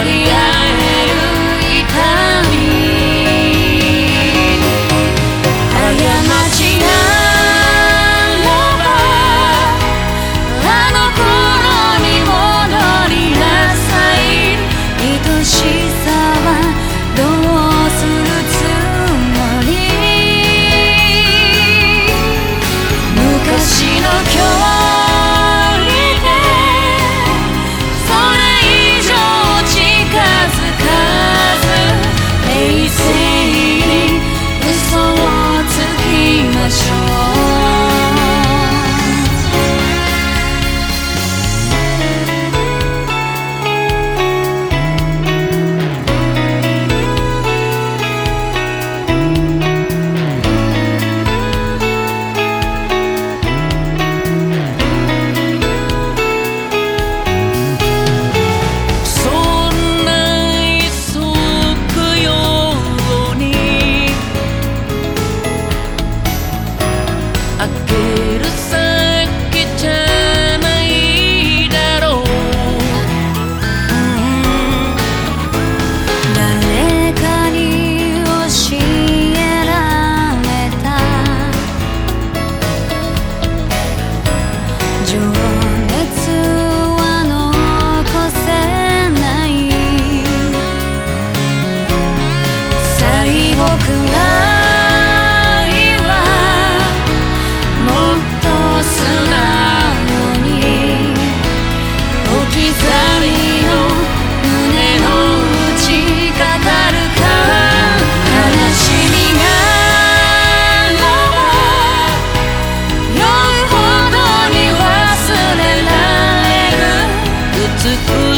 Maria.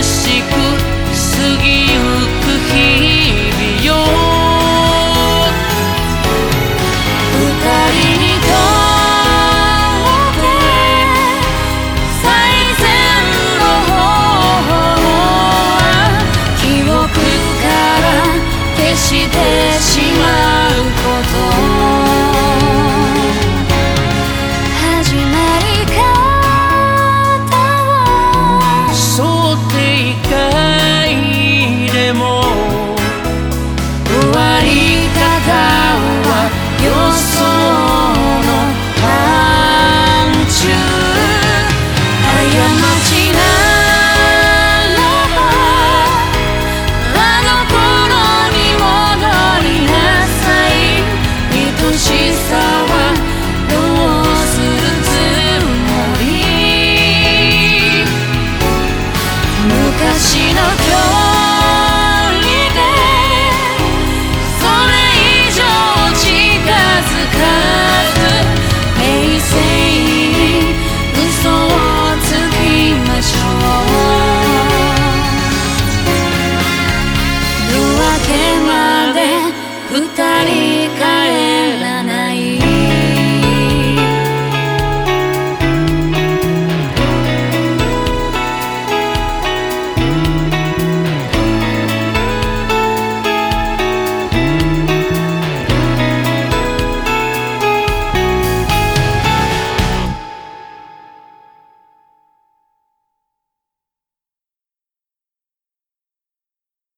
しく Yeah. my 二人